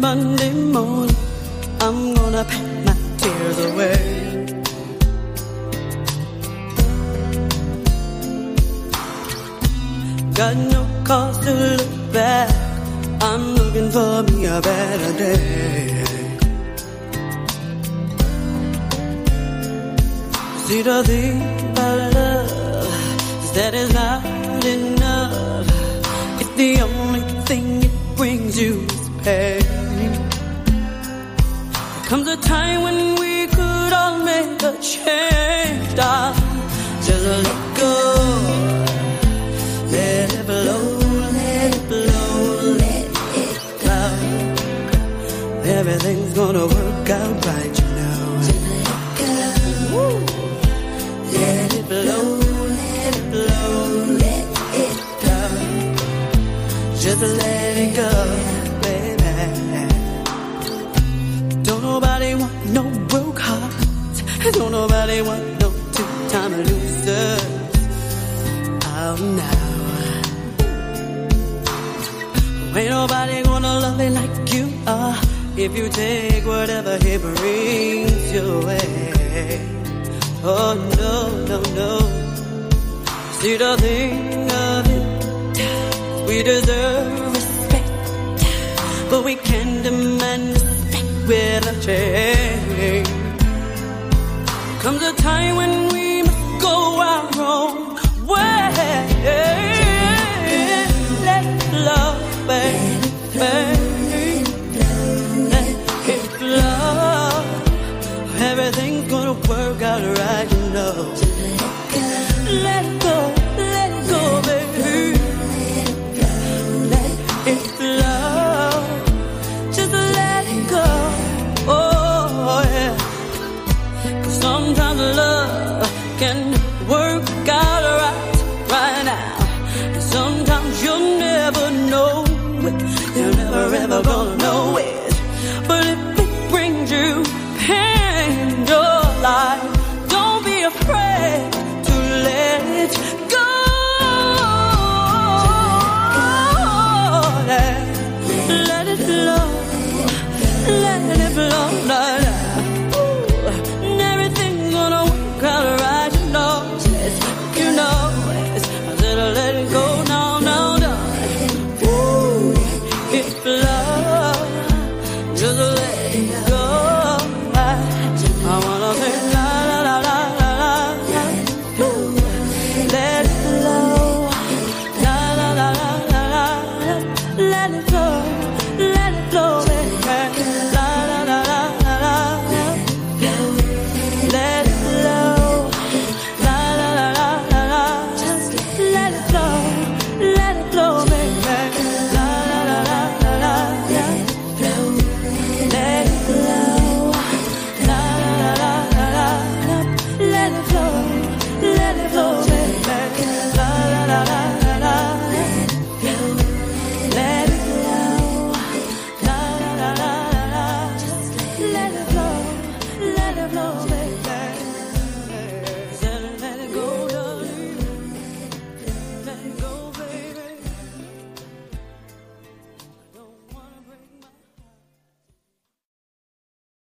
Monday morning, I'm gonna pack my tears away. Got no cause to look back. I'm looking for me a better day. See the thing about love is that it's not enough. It's the only thing it brings you is pain. Comes a time when we could all make a change, darling. Just let go, let it blow, let it blow, let it flow. Everything's gonna work out right, you know. Woo. Let it blow, let it blow, let it go. Just let nobody want no two-time losers. Oh no. Ain't nobody gonna love you like you are if you take whatever he brings your way. Oh no, no, no. See the thing of it, we deserve respect, but we can't demand respect with a change. Comes a time when we go our own way. Let love, baby, let it flow. Everything's gonna work out right, you know. Let ever gonna. let it flow, baby.